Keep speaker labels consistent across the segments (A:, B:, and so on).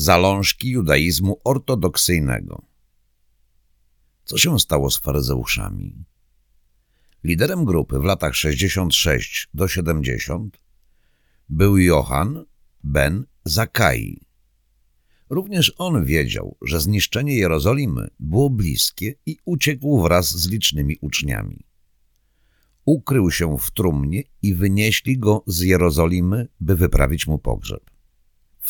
A: Zalążki judaizmu ortodoksyjnego Co się stało z faryzeuszami? Liderem grupy w latach 66 do 70 był Johann ben Zakai. Również on wiedział, że zniszczenie Jerozolimy było bliskie i uciekł wraz z licznymi uczniami. Ukrył się w trumnie i wynieśli go z Jerozolimy, by wyprawić mu pogrzeb.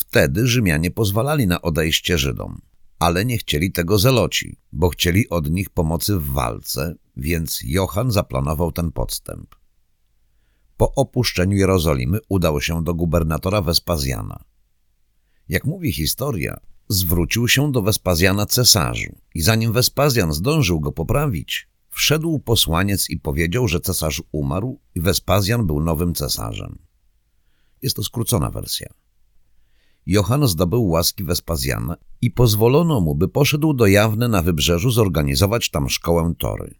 A: Wtedy Rzymianie pozwalali na odejście Żydom, ale nie chcieli tego zeloci, bo chcieli od nich pomocy w walce, więc Johann zaplanował ten podstęp. Po opuszczeniu Jerozolimy udał się do gubernatora Wespazjana. Jak mówi historia, zwrócił się do Wespazjana cesarzu i zanim Wespazjan zdążył go poprawić, wszedł posłaniec i powiedział, że cesarz umarł i Wespazjan był nowym cesarzem. Jest to skrócona wersja. Johann zdobył łaski Wespazjana i pozwolono mu, by poszedł do Jawne na wybrzeżu zorganizować tam szkołę Tory.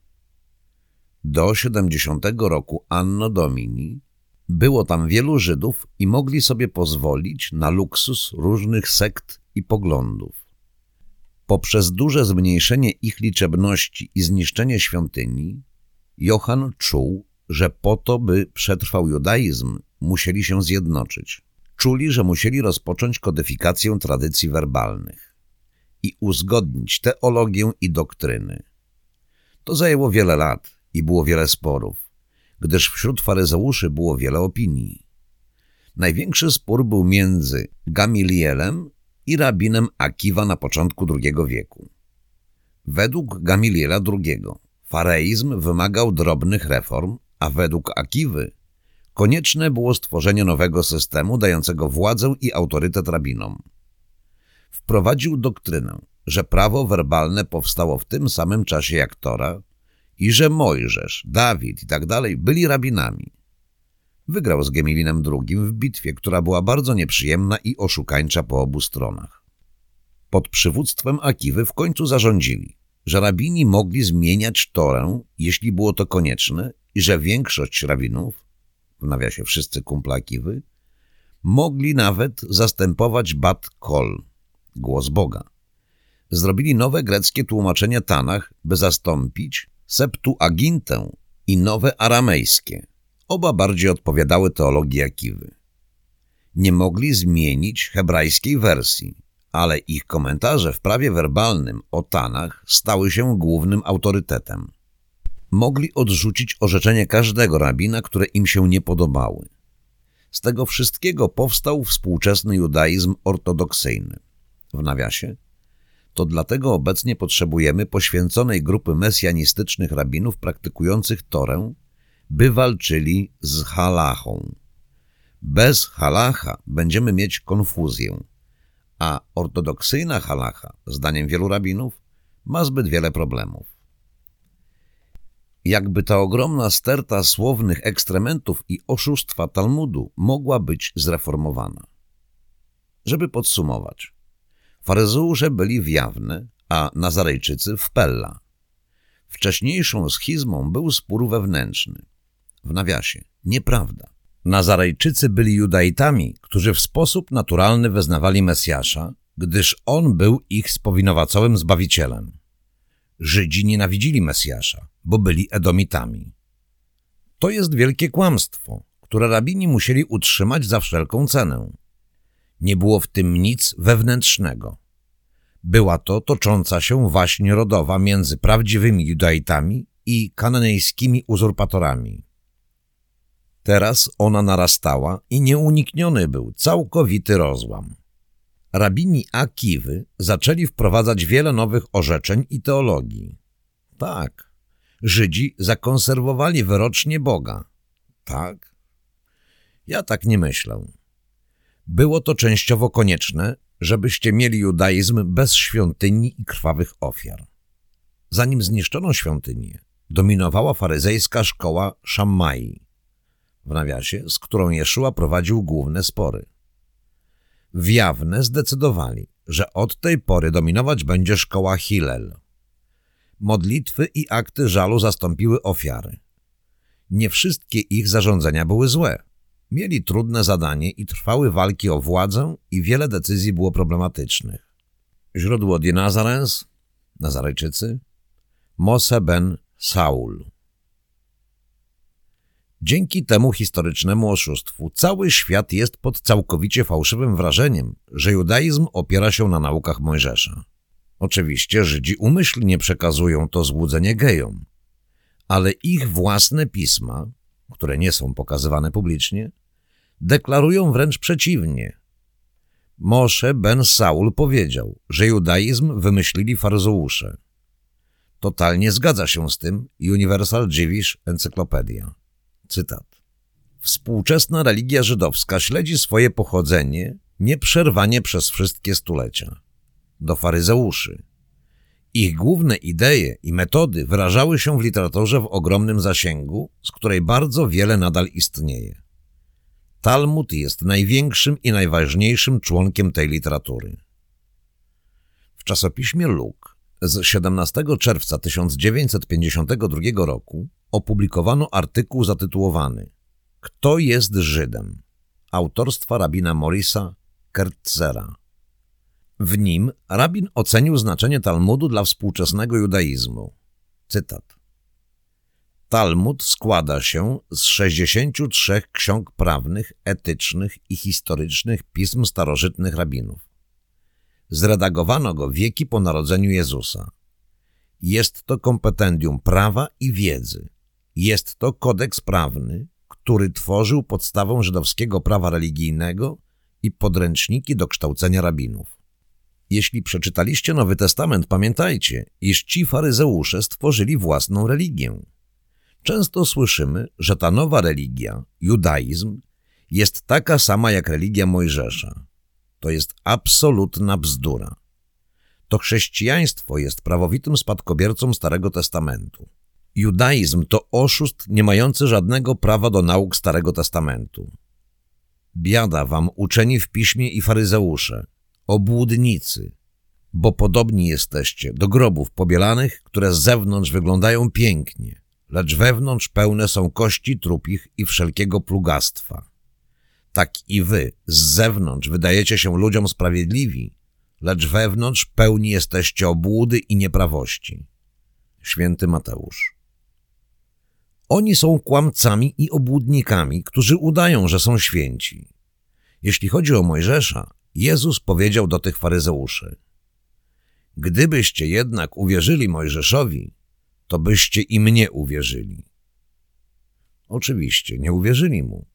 A: Do 70 roku Anno Domini było tam wielu Żydów i mogli sobie pozwolić na luksus różnych sekt i poglądów. Poprzez duże zmniejszenie ich liczebności i zniszczenie świątyni, Johann czuł, że po to, by przetrwał judaizm, musieli się zjednoczyć. Czuli, że musieli rozpocząć kodyfikację tradycji werbalnych i uzgodnić teologię i doktryny. To zajęło wiele lat i było wiele sporów, gdyż wśród faryzeuszy było wiele opinii. Największy spór był między Gamilielem i rabinem Akiwa na początku II wieku. Według Gamiliela II fareizm wymagał drobnych reform, a według Akiwy konieczne było stworzenie nowego systemu dającego władzę i autorytet rabinom. Wprowadził doktrynę, że prawo werbalne powstało w tym samym czasie jak Tora i że Mojżesz, Dawid i tak dalej byli rabinami. Wygrał z Gemilinem II w bitwie, która była bardzo nieprzyjemna i oszukańcza po obu stronach. Pod przywództwem Akiwy w końcu zarządzili, że rabini mogli zmieniać Torę, jeśli było to konieczne i że większość rabinów, w nawiasie wszyscy kumple Akiwy, mogli nawet zastępować Bat Kol, głos Boga. Zrobili nowe greckie tłumaczenie Tanach, by zastąpić Septuagintę i nowe aramejskie. Oba bardziej odpowiadały teologii Akiwy. Nie mogli zmienić hebrajskiej wersji, ale ich komentarze w prawie werbalnym o Tanach stały się głównym autorytetem. Mogli odrzucić orzeczenie każdego rabina, które im się nie podobały. Z tego wszystkiego powstał współczesny judaizm ortodoksyjny. W nawiasie to dlatego obecnie potrzebujemy poświęconej grupy mesjanistycznych rabinów praktykujących Torę, by walczyli z halachą. Bez halacha będziemy mieć konfuzję, a ortodoksyjna halacha, zdaniem wielu rabinów, ma zbyt wiele problemów. Jakby ta ogromna sterta słownych ekstrementów i oszustwa Talmudu mogła być zreformowana. Żeby podsumować – Faryzeusze byli w Jawne, a Nazarejczycy w Pella. Wcześniejszą schizmą był spór wewnętrzny. W nawiasie, nieprawda. Nazarejczycy byli judaitami, którzy w sposób naturalny wyznawali Mesjasza, gdyż on był ich spowinowacałym zbawicielem. Żydzi nienawidzili Mesjasza, bo byli Edomitami. To jest wielkie kłamstwo, które rabini musieli utrzymać za wszelką cenę. Nie było w tym nic wewnętrznego. Była to tocząca się właśnie rodowa między prawdziwymi judaitami i kananejskimi uzurpatorami. Teraz ona narastała i nieunikniony był całkowity rozłam. Rabini Akiwy zaczęli wprowadzać wiele nowych orzeczeń i teologii. Tak, Żydzi zakonserwowali wyrocznie Boga. Tak? Ja tak nie myślę. Było to częściowo konieczne, żebyście mieli judaizm bez świątyni i krwawych ofiar. Zanim zniszczono świątynię, dominowała faryzejska szkoła Shammai, w nawiasie, z którą Jeszua prowadził główne spory. W Jawne zdecydowali, że od tej pory dominować będzie szkoła Hillel. Modlitwy i akty żalu zastąpiły ofiary. Nie wszystkie ich zarządzenia były złe. mieli trudne zadanie i trwały walki o władzę i wiele decyzji było problematycznych. Źródło di Nazarens, Nazarejczycy, Mose ben Saul. Dzięki temu historycznemu oszustwu cały świat jest pod całkowicie fałszywym wrażeniem, że judaizm opiera się na naukach Mojżesza. Oczywiście Żydzi umyślnie przekazują to złudzenie gejom, ale ich własne pisma, które nie są pokazywane publicznie, deklarują wręcz przeciwnie. Moshe ben Saul powiedział, że judaizm wymyślili faryzeusze. Totalnie zgadza się z tym Universal Jewish Encyclopedia. Cytat. Współczesna religia żydowska śledzi swoje pochodzenie nieprzerwanie przez wszystkie stulecia. Do faryzeuszy. Ich główne idee i metody wyrażały się w literaturze w ogromnym zasięgu, z której bardzo wiele nadal istnieje. Talmud jest największym i najważniejszym członkiem tej literatury. W czasopiśmie Luk z 17 czerwca 1952 roku opublikowano artykuł zatytułowany Kto jest Żydem? autorstwa rabina Morisa Kertzera. W nim rabin ocenił znaczenie Talmudu dla współczesnego judaizmu. Cytat. Talmud składa się z 63 ksiąg prawnych, etycznych i historycznych pism starożytnych rabinów. Zredagowano go wieki po narodzeniu Jezusa. Jest to kompetendium prawa i wiedzy. Jest to kodeks prawny, który tworzył podstawę żydowskiego prawa religijnego i podręczniki do kształcenia rabinów. Jeśli przeczytaliście Nowy Testament, pamiętajcie, iż ci faryzeusze stworzyli własną religię. Często słyszymy, że ta nowa religia, judaizm, jest taka sama jak religia Mojżesza. To jest absolutna bzdura. To chrześcijaństwo jest prawowitym spadkobiercą Starego Testamentu. Judaizm to oszust nie mający żadnego prawa do nauk Starego Testamentu. Biada wam uczeni w piśmie i faryzeusze, obłudnicy, bo podobni jesteście do grobów pobielanych, które z zewnątrz wyglądają pięknie, lecz wewnątrz pełne są kości trupich i wszelkiego plugastwa. Tak i wy z zewnątrz wydajecie się ludziom sprawiedliwi, lecz wewnątrz pełni jesteście obłudy i nieprawości. Święty Mateusz Oni są kłamcami i obłudnikami, którzy udają, że są święci. Jeśli chodzi o Mojżesza, Jezus powiedział do tych faryzeuszy Gdybyście jednak uwierzyli Mojżeszowi, to byście i mnie uwierzyli. Oczywiście nie uwierzyli mu.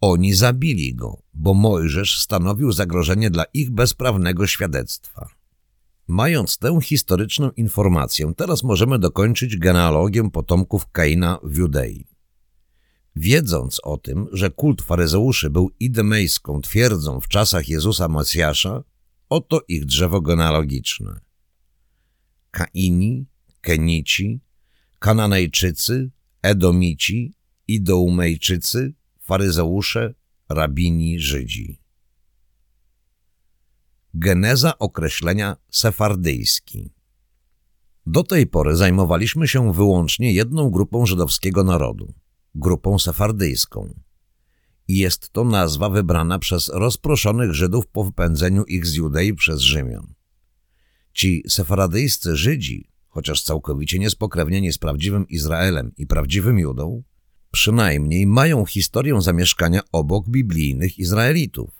A: Oni zabili go, bo Mojżesz stanowił zagrożenie dla ich bezprawnego świadectwa. Mając tę historyczną informację, teraz możemy dokończyć genealogię potomków Kaina w Judei. Wiedząc o tym, że kult faryzeuszy był idemejską twierdzą w czasach Jezusa Mesjasza, oto ich drzewo genealogiczne. Kaini, Kenici, Kananejczycy, Edomici, Idoumejczycy, faryzeusze, rabini, Żydzi. Geneza określenia sefardyjski Do tej pory zajmowaliśmy się wyłącznie jedną grupą żydowskiego narodu, grupą sefardyjską. Jest to nazwa wybrana przez rozproszonych Żydów po wypędzeniu ich z Judei przez Rzymian. Ci sefaradyjscy Żydzi, chociaż całkowicie niespokrewnieni z prawdziwym Izraelem i prawdziwym Judą, przynajmniej mają historię zamieszkania obok biblijnych Izraelitów.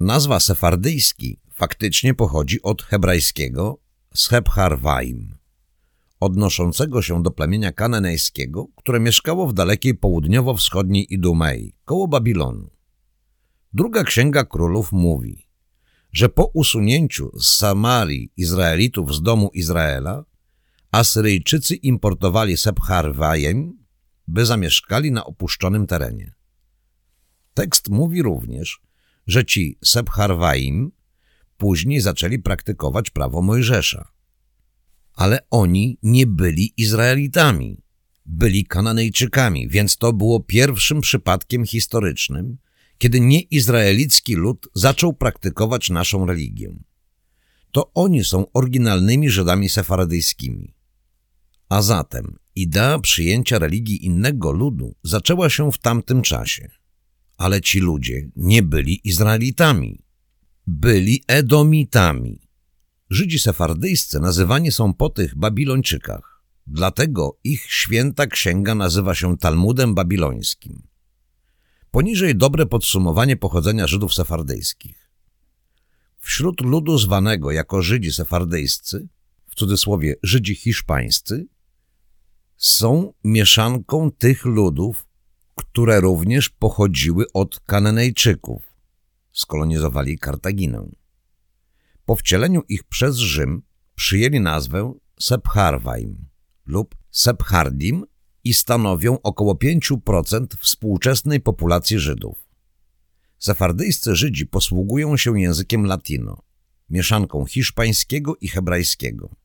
A: Nazwa sefardyjski faktycznie pochodzi od hebrajskiego Schebharwaim, odnoszącego się do plemienia kananejskiego, które mieszkało w dalekiej południowo-wschodniej Idumei, koło Babilonu. Druga Księga Królów mówi, że po usunięciu z Samarii Izraelitów z domu Izraela, Asyryjczycy importowali Sebharwajem by zamieszkali na opuszczonym terenie. Tekst mówi również, że ci Sebharwaim później zaczęli praktykować prawo Mojżesza. Ale oni nie byli Izraelitami, byli Kananejczykami, więc to było pierwszym przypadkiem historycznym, kiedy nieizraelicki lud zaczął praktykować naszą religię. To oni są oryginalnymi Żydami sefaradyjskimi. A zatem idea przyjęcia religii innego ludu zaczęła się w tamtym czasie. Ale ci ludzie nie byli Izraelitami. Byli Edomitami. Żydzi sefardyjscy nazywani są po tych Babilończykach. Dlatego ich święta księga nazywa się Talmudem Babilońskim. Poniżej dobre podsumowanie pochodzenia Żydów sefardyjskich. Wśród ludu zwanego jako Żydzi sefardyjscy, w cudzysłowie Żydzi hiszpańscy, są mieszanką tych ludów, które również pochodziły od Kananejczyków. Skolonizowali Kartaginę. Po wcieleniu ich przez Rzym przyjęli nazwę Sepharwaim lub Sephardim i stanowią około 5% współczesnej populacji Żydów. Sefardyjscy Żydzi posługują się językiem latino, mieszanką hiszpańskiego i hebrajskiego.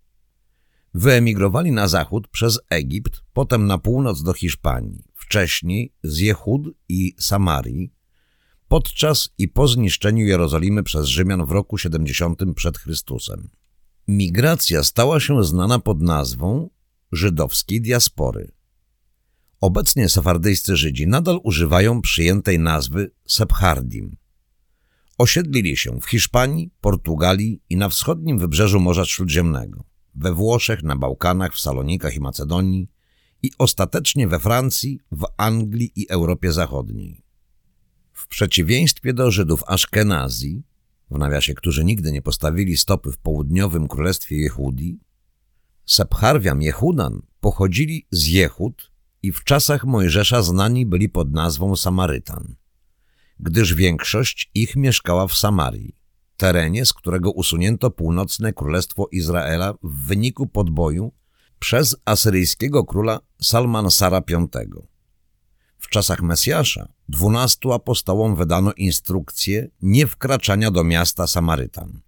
A: Wyemigrowali na zachód przez Egipt, potem na północ do Hiszpanii, wcześniej z Jehud i Samarii, podczas i po zniszczeniu Jerozolimy przez Rzymian w roku 70 przed Chrystusem. Migracja stała się znana pod nazwą żydowskiej diaspory. Obecnie sefardyjscy Żydzi nadal używają przyjętej nazwy Sephardim. Osiedlili się w Hiszpanii, Portugalii i na wschodnim wybrzeżu Morza Śródziemnego, we Włoszech, na Bałkanach, w Salonikach i Macedonii i ostatecznie we Francji, w Anglii i Europie Zachodniej. W przeciwieństwie do Żydów Aszkenazji, w nawiasie, którzy nigdy nie postawili stopy w południowym królestwie Jehudi, Sepharwiam Jehudan pochodzili z Jehud i w czasach Mojżesza znani byli pod nazwą Samarytan, gdyż większość ich mieszkała w Samarii, terenie, z którego usunięto północne królestwo Izraela w wyniku podboju przez asyryjskiego króla Salmansara V. W czasach Mesjasza dwunastu apostołom wydano instrukcję nie wkraczania do miasta Samarytan.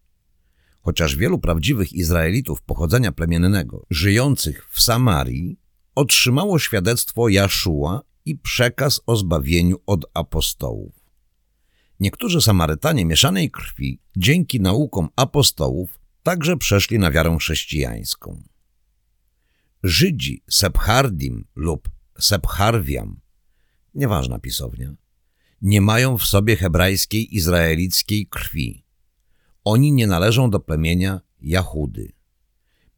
A: Chociaż wielu prawdziwych Izraelitów pochodzenia plemiennego żyjących w Samarii otrzymało świadectwo Jaszua i przekaz o zbawieniu od apostołów. Niektórzy Samarytanie mieszanej krwi dzięki naukom apostołów także przeszli na wiarę chrześcijańską. Żydzi Sephardim lub Sepharwiam, nieważna pisownia, nie mają w sobie hebrajskiej izraelickiej krwi. Oni nie należą do plemienia Jahudy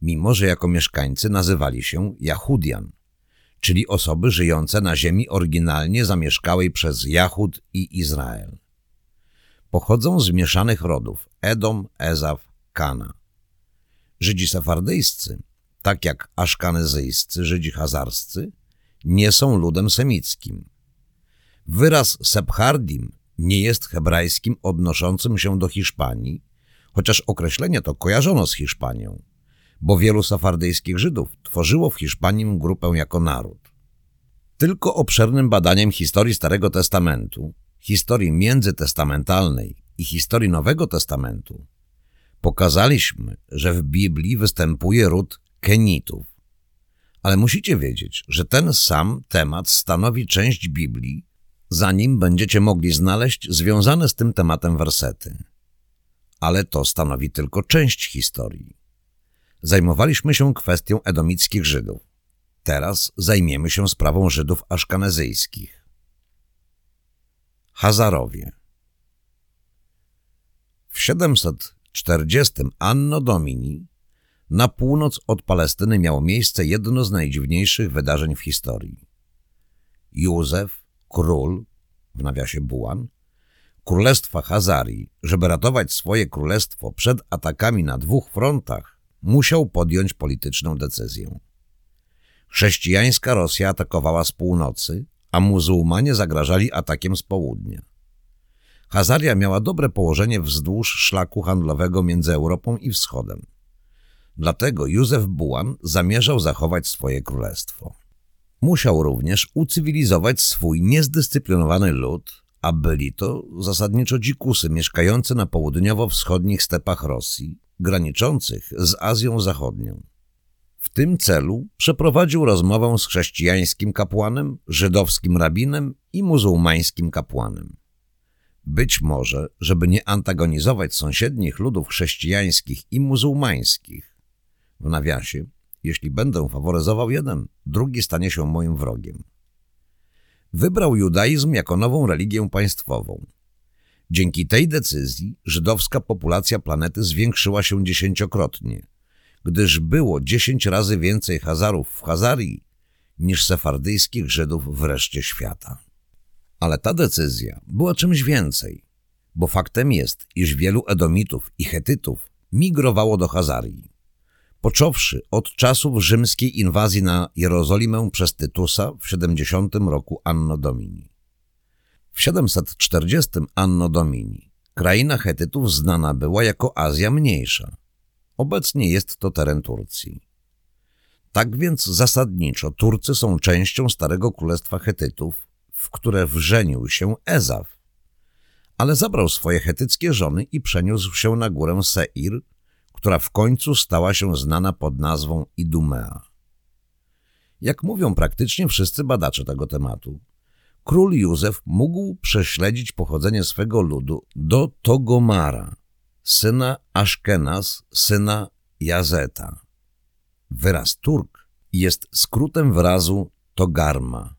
A: mimo że jako mieszkańcy nazywali się Jahudian, czyli osoby żyjące na ziemi oryginalnie zamieszkałej przez Jahud i Izrael. Pochodzą z mieszanych rodów Edom, Ezaf, Kana. Żydzi sefardyjscy, tak jak aszkanezyjscy Żydzi hazarscy, nie są ludem semickim. Wyraz Sephardim nie jest hebrajskim odnoszącym się do Hiszpanii, chociaż określenie to kojarzono z Hiszpanią bo wielu safardyjskich Żydów tworzyło w Hiszpanii grupę jako naród. Tylko obszernym badaniem historii Starego Testamentu, historii międzytestamentalnej i historii Nowego Testamentu pokazaliśmy, że w Biblii występuje ród Kenitów. Ale musicie wiedzieć, że ten sam temat stanowi część Biblii, zanim będziecie mogli znaleźć związane z tym tematem wersety. Ale to stanowi tylko część historii. Zajmowaliśmy się kwestią edomickich Żydów. Teraz zajmiemy się sprawą Żydów aszkanezyjskich. Hazarowie W 740 Anno Domini na północ od Palestyny miało miejsce jedno z najdziwniejszych wydarzeń w historii. Józef, król, w nawiasie Bułan, królestwa Hazarii, żeby ratować swoje królestwo przed atakami na dwóch frontach, musiał podjąć polityczną decyzję. Chrześcijańska Rosja atakowała z północy, a muzułmanie zagrażali atakiem z południa. Hazaria miała dobre położenie wzdłuż szlaku handlowego między Europą i Wschodem. Dlatego Józef Bułan zamierzał zachować swoje królestwo. Musiał również ucywilizować swój niezdyscyplinowany lud, a byli to zasadniczo dzikusy mieszkające na południowo-wschodnich stepach Rosji, graniczących z Azją Zachodnią. W tym celu przeprowadził rozmowę z chrześcijańskim kapłanem, żydowskim rabinem i muzułmańskim kapłanem. Być może, żeby nie antagonizować sąsiednich ludów chrześcijańskich i muzułmańskich. W nawiasie, jeśli będę faworyzował jeden, drugi stanie się moim wrogiem. wybrał judaizm jako nową religię państwową. Dzięki tej decyzji żydowska populacja planety zwiększyła się dziesięciokrotnie, gdyż było dziesięć razy więcej Hazarów w Hazarii niż sefardyjskich Żydów w reszcie świata. Ale ta decyzja była czymś więcej, bo faktem jest, iż wielu Edomitów i Hetytów migrowało do Hazarii. Począwszy od czasów rzymskiej inwazji na Jerozolimę przez Tytusa w 70 roku Anno Domini. W 740 Anno Domini kraina Hetytów znana była jako Azja Mniejsza. Obecnie jest to teren Turcji. Tak więc zasadniczo Turcy są częścią Starego Królestwa Hetytów, w które wrzenił się Ezaf. Ale zabrał swoje hetyckie żony i przeniósł się na górę Seir, która w końcu stała się znana pod nazwą Idumea. Jak mówią praktycznie wszyscy badacze tego tematu, król Józef mógł prześledzić pochodzenie swego ludu do Togomara, syna Aszkenaz, syna Jazeta. Wyraz Turk jest skrótem wyrazu Togarma.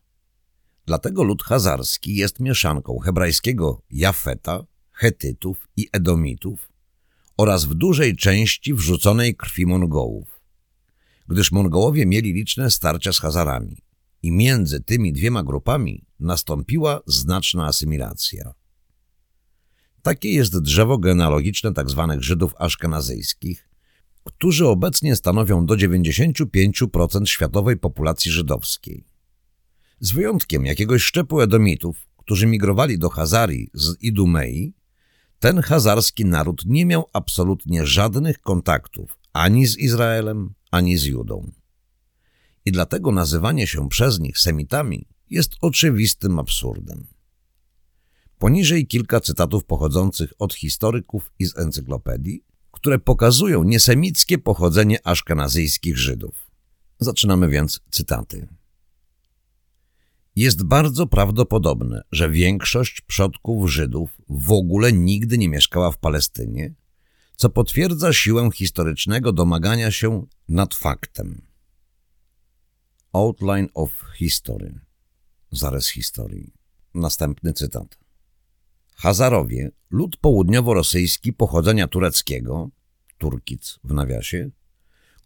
A: Dlatego lud hazarski jest mieszanką hebrajskiego Jafeta, Hetytów i Edomitów oraz w dużej części wrzuconej krwi Mongołów, gdyż Mongołowie mieli liczne starcia z Hazarami i między tymi dwiema grupami nastąpiła znaczna asymilacja. Takie jest drzewo genealogiczne tzw. Tak Żydów aszkenazyjskich, którzy obecnie stanowią do 95% światowej populacji żydowskiej. Z wyjątkiem jakiegoś szczepu Edomitów, którzy migrowali do Hazarii z Idumei, ten hazarski naród nie miał absolutnie żadnych kontaktów ani z Izraelem, ani z Judą. I dlatego nazywanie się przez nich Semitami jest oczywistym absurdem. Poniżej kilka cytatów pochodzących od historyków i z encyklopedii, które pokazują niesemickie pochodzenie aszkenazyjskich Żydów. Zaczynamy więc cytaty. Jest bardzo prawdopodobne, że większość przodków Żydów w ogóle nigdy nie mieszkała w Palestynie, co potwierdza siłę historycznego domagania się nad faktem. Outline of History. Zarys historii. Następny cytat. Hazarowie, lud południowo-rosyjski pochodzenia tureckiego, Turkic w nawiasie,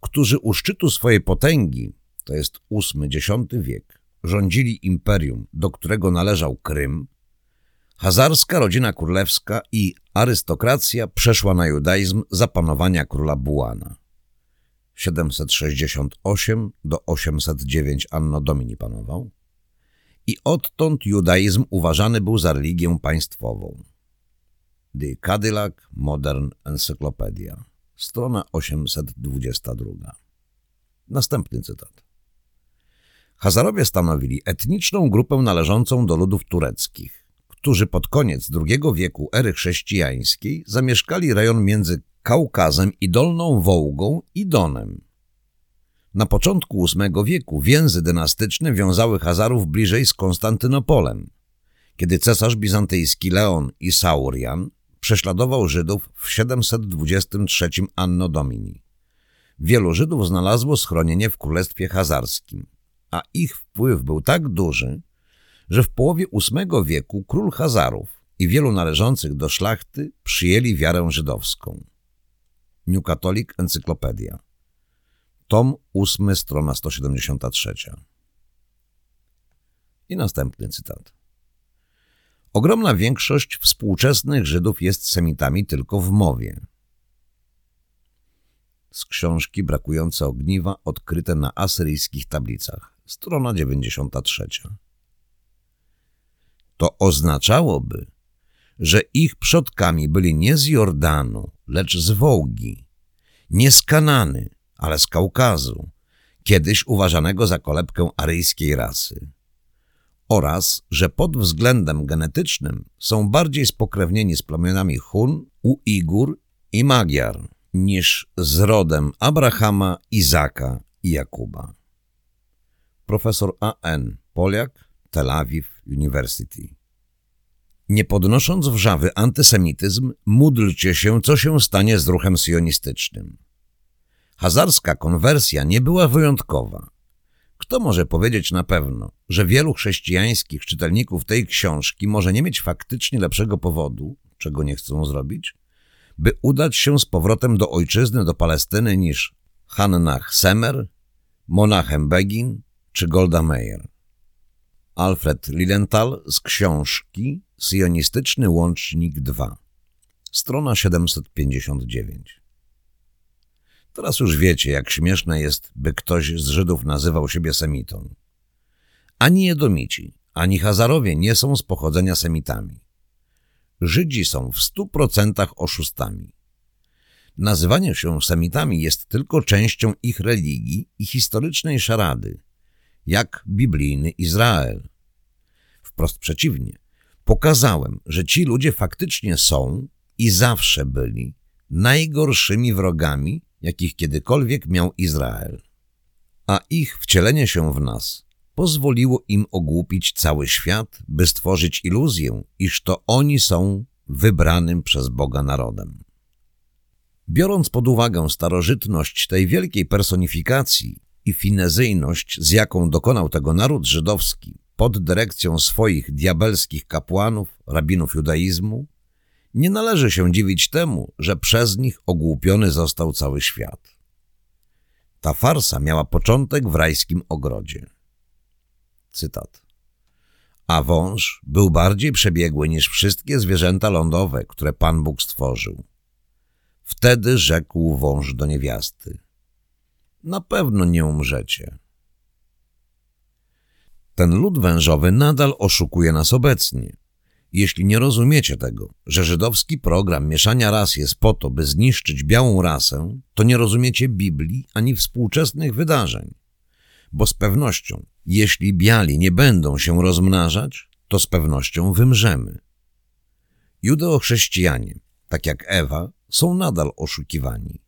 A: którzy u szczytu swojej potęgi, to jest VIII-X wiek, rządzili imperium, do którego należał Krym, hazarska rodzina królewska i arystokracja przeszła na judaizm za panowania króla Bułana. 768 do 809 Anno Domini panował i odtąd judaizm uważany był za religię państwową. The Cadillac Modern Encyclopedia, strona 822. Następny cytat. Hazarowie stanowili etniczną grupę należącą do ludów tureckich, którzy pod koniec II wieku ery chrześcijańskiej zamieszkali rejon między Kaukazem i Dolną Wołgą i Donem. Na początku VIII wieku więzy dynastyczne wiązały Hazarów bliżej z Konstantynopolem, kiedy cesarz bizantyjski Leon i Saurian prześladował Żydów w 723 Anno Domini. Wielu Żydów znalazło schronienie w Królestwie Hazarskim a ich wpływ był tak duży, że w połowie VIII wieku król Hazarów i wielu należących do szlachty przyjęli wiarę żydowską. New Catholic Encyklopedia. Tom 8, strona 173. I następny cytat. Ogromna większość współczesnych Żydów jest semitami tylko w mowie z książki Brakujące ogniwa odkryte na asyryjskich tablicach, strona 93. To oznaczałoby, że ich przodkami byli nie z Jordanu, lecz z Wołgi, nie z Kanany, ale z Kaukazu, kiedyś uważanego za kolebkę aryjskiej rasy, oraz, że pod względem genetycznym są bardziej spokrewnieni z plemionami Hun, Uigur i Magyar niż z rodem Abrahama, Izaka i Jakuba. Profesor A.N. Poliak, Tel Aviv University. Nie podnosząc wrzawy antysemityzm, módlcie się, co się stanie z ruchem sionistycznym. Hazarska konwersja nie była wyjątkowa. Kto może powiedzieć na pewno, że wielu chrześcijańskich czytelników tej książki może nie mieć faktycznie lepszego powodu, czego nie chcą zrobić, by udać się z powrotem do ojczyzny, do Palestyny niż Hannah Semer, Monachem Begin czy Golda Meir? Alfred Lilienthal z książki Sionistyczny Łącznik 2, strona 759. Teraz już wiecie, jak śmieszne jest, by ktoś z Żydów nazywał siebie Semitą. Ani Edomici, ani Hazarowie nie są z pochodzenia Semitami. Żydzi są w stu procentach oszustami. Nazywanie się Semitami jest tylko częścią ich religii i historycznej szarady, jak biblijny Izrael. Wprost przeciwnie, pokazałem, że ci ludzie faktycznie są i zawsze byli najgorszymi wrogami, jakich kiedykolwiek miał Izrael. A ich wcielenie się w nas pozwoliło im ogłupić cały świat, by stworzyć iluzję, iż to oni są wybranym przez Boga narodem. Biorąc pod uwagę starożytność tej wielkiej personifikacji i finezyjność, z jaką dokonał tego naród żydowski pod dyrekcją swoich diabelskich kapłanów, rabinów judaizmu, nie należy się dziwić temu, że przez nich ogłupiony został cały świat. Ta farsa miała początek w rajskim ogrodzie. Cytat. A wąż był bardziej przebiegły niż wszystkie zwierzęta lądowe, które Pan Bóg stworzył. Wtedy rzekł wąż do niewiasty. Na pewno nie umrzecie. Ten lud wężowy nadal oszukuje nas obecnie. Jeśli nie rozumiecie tego, że żydowski program mieszania ras jest po to, by zniszczyć białą rasę, to nie rozumiecie Biblii ani współczesnych wydarzeń. Bo z pewnością, jeśli biali nie będą się rozmnażać, to z pewnością wymrzemy. Judeo-chrześcijanie, tak jak Ewa, są nadal oszukiwani.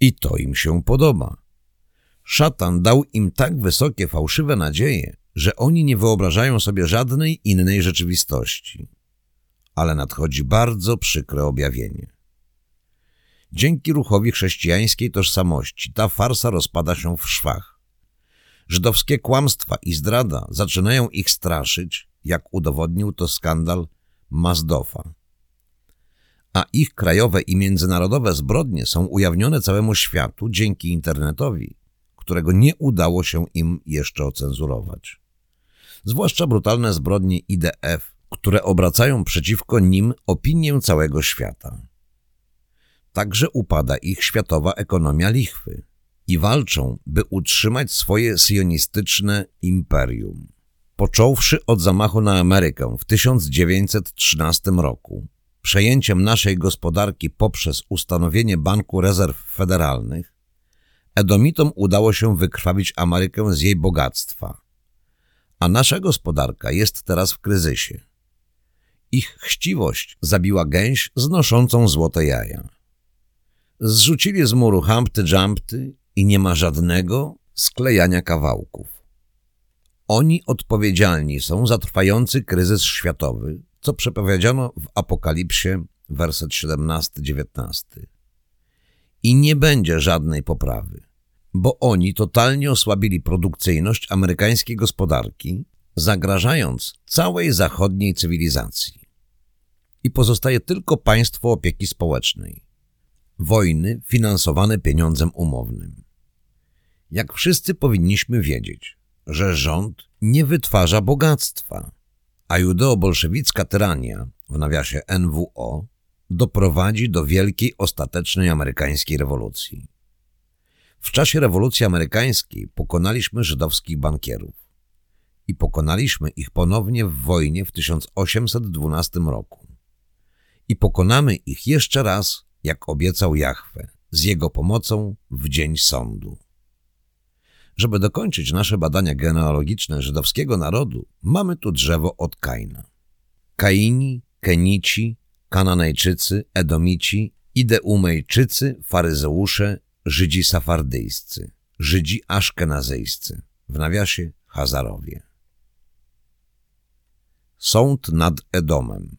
A: I to im się podoba. Szatan dał im tak wysokie fałszywe nadzieje, że oni nie wyobrażają sobie żadnej innej rzeczywistości. Ale nadchodzi bardzo przykre objawienie. Dzięki ruchowi chrześcijańskiej tożsamości ta farsa rozpada się w szwach. Żydowskie kłamstwa i zdrada zaczynają ich straszyć, jak udowodnił to skandal Mazdofa. A ich krajowe i międzynarodowe zbrodnie są ujawnione całemu światu dzięki internetowi, którego nie udało się im jeszcze ocenzurować zwłaszcza brutalne zbrodnie IDF, które obracają przeciwko nim opinię całego świata. Także upada ich światowa ekonomia lichwy i walczą, by utrzymać swoje sionistyczne imperium. Począwszy od zamachu na Amerykę w 1913 roku, przejęciem naszej gospodarki poprzez ustanowienie Banku Rezerw Federalnych, Edomitom udało się wykrwawić Amerykę z jej bogactwa – a nasza gospodarka jest teraz w kryzysie. Ich chciwość zabiła gęś znoszącą złote jaja. Zrzucili z muru Humpty Jumpty i nie ma żadnego sklejania kawałków. Oni odpowiedzialni są za trwający kryzys światowy, co przepowiedziano w Apokalipsie, werset 17-19. I nie będzie żadnej poprawy bo oni totalnie osłabili produkcyjność amerykańskiej gospodarki, zagrażając całej zachodniej cywilizacji. I pozostaje tylko państwo opieki społecznej. Wojny finansowane pieniądzem umownym. Jak wszyscy powinniśmy wiedzieć, że rząd nie wytwarza bogactwa, a judeo-bolszewicka tyrania, w nawiasie NWO, doprowadzi do wielkiej ostatecznej amerykańskiej rewolucji. W czasie rewolucji amerykańskiej pokonaliśmy żydowskich bankierów i pokonaliśmy ich ponownie w wojnie w 1812 roku. I pokonamy ich jeszcze raz, jak obiecał Jahwe, z jego pomocą w dzień sądu. Żeby dokończyć nasze badania genealogiczne żydowskiego narodu, mamy tu drzewo od Kaina. Kaini, Kenici, Kananejczycy, Edomici, Ideumejczycy, Faryzeusze, Żydzi safardyjscy, Żydzi aszkenazyjscy, w nawiasie Hazarowie. Sąd nad Edomem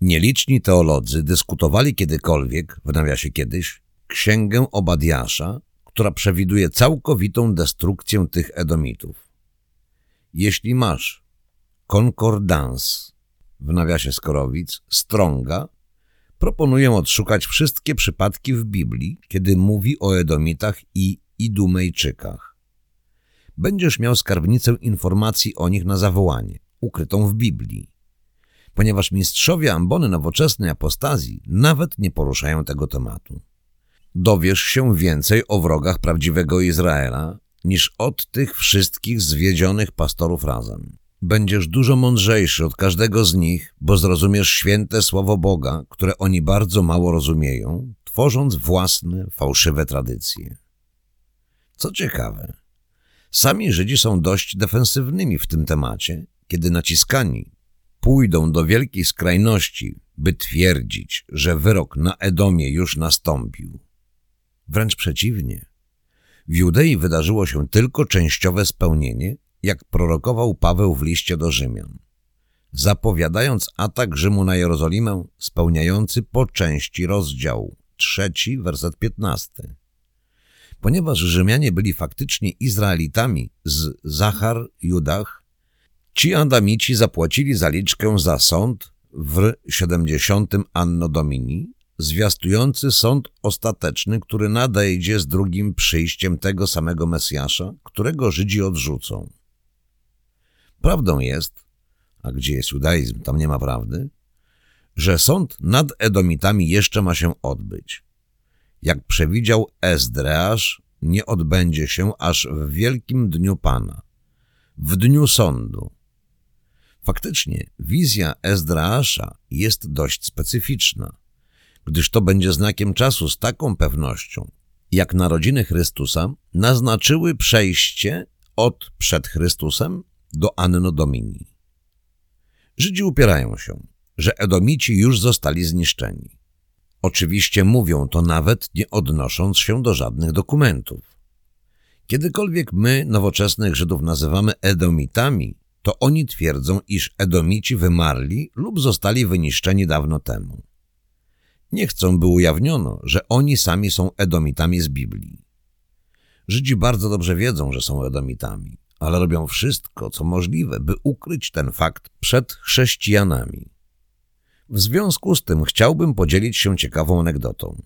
A: Nieliczni teolodzy dyskutowali kiedykolwiek, w nawiasie kiedyś, księgę Obadiasza, która przewiduje całkowitą destrukcję tych Edomitów. Jeśli masz Concordance, w nawiasie Skorowic, Stronga, proponuję odszukać wszystkie przypadki w Biblii, kiedy mówi o Edomitach i Idumejczykach. Będziesz miał skarbnicę informacji o nich na zawołanie, ukrytą w Biblii. Ponieważ mistrzowie ambony nowoczesnej apostazji nawet nie poruszają tego tematu. Dowiesz się więcej o wrogach prawdziwego Izraela niż od tych wszystkich zwiedzionych pastorów razem. Będziesz dużo mądrzejszy od każdego z nich, bo zrozumiesz święte słowo Boga, które oni bardzo mało rozumieją, tworząc własne, fałszywe tradycje. Co ciekawe, sami Żydzi są dość defensywnymi w tym temacie, kiedy naciskani pójdą do wielkiej skrajności, by twierdzić, że wyrok na Edomie już nastąpił. Wręcz przeciwnie. W Judei wydarzyło się tylko częściowe spełnienie, jak prorokował Paweł w liście do Rzymian, zapowiadając atak Rzymu na Jerozolimę spełniający po części rozdział trzeci, werset piętnasty. Ponieważ Rzymianie byli faktycznie Izraelitami z Zachar, Judach, ci Adamici zapłacili zaliczkę za sąd w 70 Anno Domini, zwiastujący sąd ostateczny, który nadejdzie z drugim przyjściem tego samego Mesjasza, którego Żydzi odrzucą. Prawdą jest, a gdzie jest judaizm, tam nie ma prawdy, że sąd nad Edomitami jeszcze ma się odbyć. Jak przewidział Ezdreasz, nie odbędzie się aż w wielkim dniu Pana, w dniu sądu. Faktycznie wizja Ezdraasza jest dość specyficzna, gdyż to będzie znakiem czasu z taką pewnością, jak narodziny Chrystusa naznaczyły przejście od przed Chrystusem do Anno Domini. Żydzi upierają się, że Edomici już zostali zniszczeni. Oczywiście mówią to nawet nie odnosząc się do żadnych dokumentów. Kiedykolwiek my, nowoczesnych Żydów, nazywamy Edomitami, to oni twierdzą, iż Edomici wymarli lub zostali wyniszczeni dawno temu. Nie chcą, by ujawniono, że oni sami są Edomitami z Biblii. Żydzi bardzo dobrze wiedzą, że są Edomitami, ale robią wszystko, co możliwe, by ukryć ten fakt przed chrześcijanami. W związku z tym chciałbym podzielić się ciekawą anegdotą.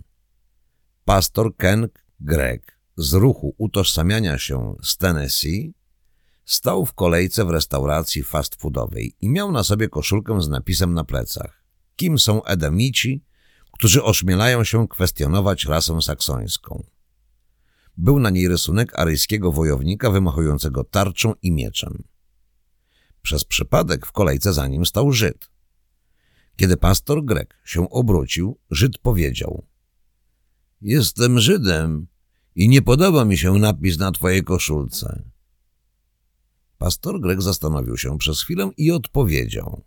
A: Pastor Ken Gregg z ruchu utożsamiania się z Tennessee stał w kolejce w restauracji fast foodowej i miał na sobie koszulkę z napisem na plecach. Kim są Edomici, którzy ośmielają się kwestionować rasę saksońską? Był na niej rysunek aryjskiego wojownika wymachującego tarczą i mieczem. Przez przypadek w kolejce za nim stał Żyd. Kiedy pastor Grek się obrócił, Żyd powiedział Jestem Żydem i nie podoba mi się napis na twojej koszulce. Pastor Grek zastanowił się przez chwilę i odpowiedział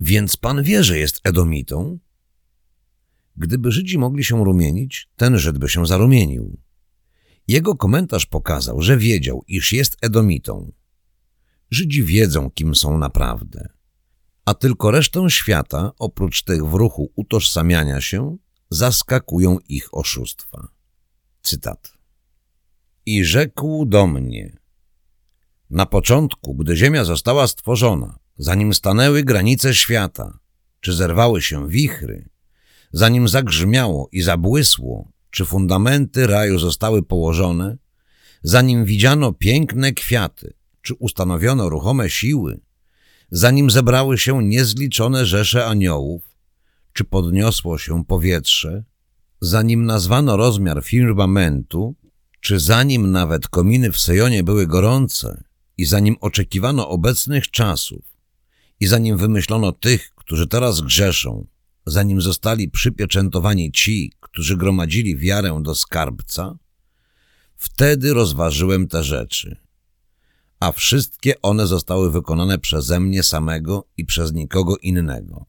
A: Więc pan wie, że jest Edomitą? Gdyby Żydzi mogli się rumienić, ten Żyd by się zarumienił. Jego komentarz pokazał, że wiedział, iż jest Edomitą. Żydzi wiedzą, kim są naprawdę. A tylko resztę świata, oprócz tych w ruchu utożsamiania się, zaskakują ich oszustwa. Cytat. I rzekł do mnie, na początku, gdy Ziemia została stworzona, zanim stanęły granice świata, czy zerwały się wichry, zanim zagrzmiało i zabłysło, czy fundamenty raju zostały położone, zanim widziano piękne kwiaty, czy ustanowiono ruchome siły, zanim zebrały się niezliczone rzesze aniołów, czy podniosło się powietrze, zanim nazwano rozmiar firmamentu, czy zanim nawet kominy w Sejonie były gorące? I zanim oczekiwano obecnych czasów? I zanim wymyślono tych, którzy teraz grzeszą, zanim zostali przypieczętowani ci, którzy gromadzili wiarę do skarbca, wtedy rozważyłem te rzeczy. A wszystkie one zostały wykonane przeze mnie samego i przez nikogo innego.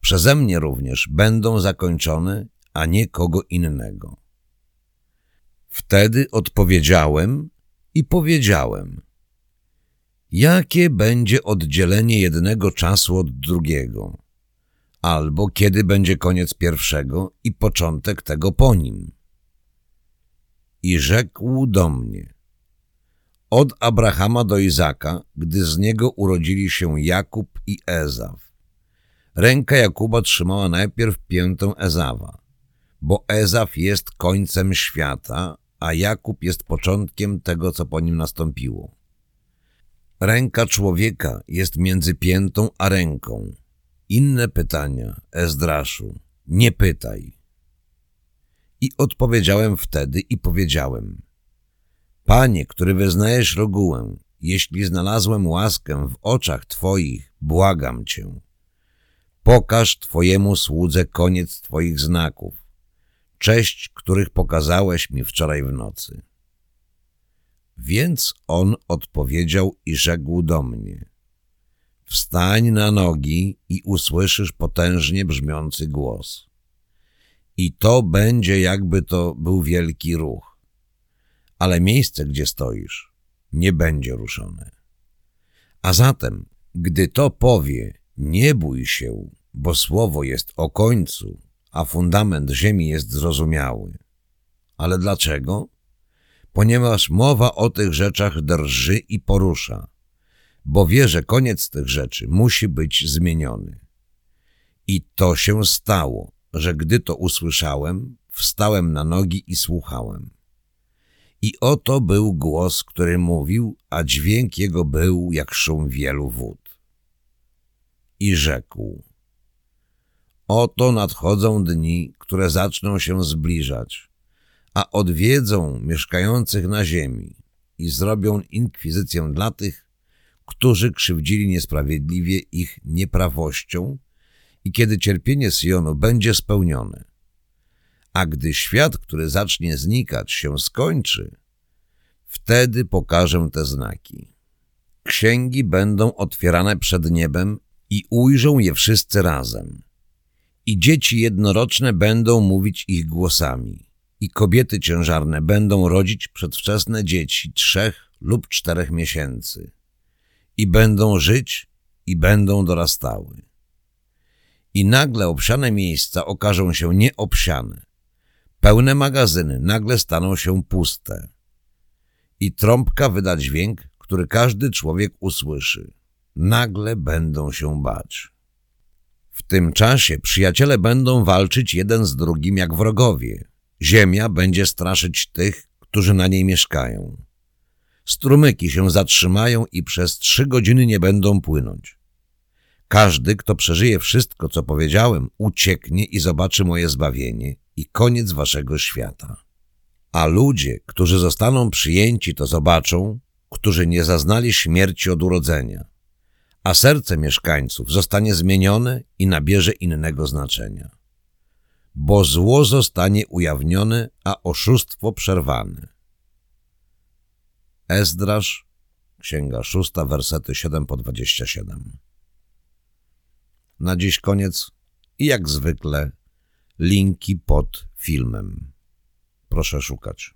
A: Przeze mnie również będą zakończone, a nie kogo innego. Wtedy odpowiedziałem i powiedziałem, jakie będzie oddzielenie jednego czasu od drugiego, albo kiedy będzie koniec pierwszego i początek tego po nim. i rzekł do mnie od Abrahama do Izaka, gdy z niego urodzili się Jakub i Ezaw. Ręka Jakuba trzymała najpierw piętę Ezawa, bo Ezaw jest końcem świata, a Jakub jest początkiem tego, co po nim nastąpiło. Ręka człowieka jest między piętą a ręką. Inne pytania, Ezdraszu, nie pytaj. I odpowiedziałem wtedy i powiedziałem, Panie, który wyznajesz regułę, jeśli znalazłem łaskę w oczach Twoich, błagam Cię. Pokaż Twojemu słudze koniec Twoich znaków, cześć, których pokazałeś mi wczoraj w nocy. Więc on odpowiedział i rzekł do mnie, wstań na nogi i usłyszysz potężnie brzmiący głos. I to będzie jakby to był wielki ruch. Ale miejsce, gdzie stoisz, nie będzie ruszone. A zatem, gdy to powie, nie bój się, bo słowo jest o końcu, a fundament ziemi jest zrozumiały. Ale dlaczego? Ponieważ mowa o tych rzeczach drży i porusza, bo wie, że koniec tych rzeczy musi być zmieniony. I to się stało, że gdy to usłyszałem, wstałem na nogi i słuchałem. I oto był głos, który mówił, a dźwięk jego był jak szum wielu wód. I rzekł, oto nadchodzą dni, które zaczną się zbliżać, a odwiedzą mieszkających na ziemi i zrobią inkwizycję dla tych, którzy krzywdzili niesprawiedliwie ich nieprawością i kiedy cierpienie Syjonu będzie spełnione. A gdy świat, który zacznie znikać, się skończy, wtedy pokażę te znaki. Księgi będą otwierane przed niebem i ujrzą je wszyscy razem. I dzieci jednoroczne będą mówić ich głosami. I kobiety ciężarne będą rodzić przedwczesne dzieci trzech lub czterech miesięcy. I będą żyć i będą dorastały. I nagle obsiane miejsca okażą się nieobsiane. Pełne magazyny nagle staną się puste. I trąbka wyda dźwięk, który każdy człowiek usłyszy. Nagle będą się bać. W tym czasie przyjaciele będą walczyć jeden z drugim jak wrogowie. Ziemia będzie straszyć tych, którzy na niej mieszkają. Strumyki się zatrzymają i przez trzy godziny nie będą płynąć. Każdy, kto przeżyje wszystko, co powiedziałem, ucieknie i zobaczy moje zbawienie i koniec waszego świata. A ludzie, którzy zostaną przyjęci, to zobaczą, którzy nie zaznali śmierci od urodzenia, a serce mieszkańców zostanie zmienione i nabierze innego znaczenia. Bo zło zostanie ujawnione, a oszustwo przerwane. Ezdrasz, księga szósta, wersety 7 po 27. Na dziś koniec i jak zwykle linki pod filmem. Proszę szukać.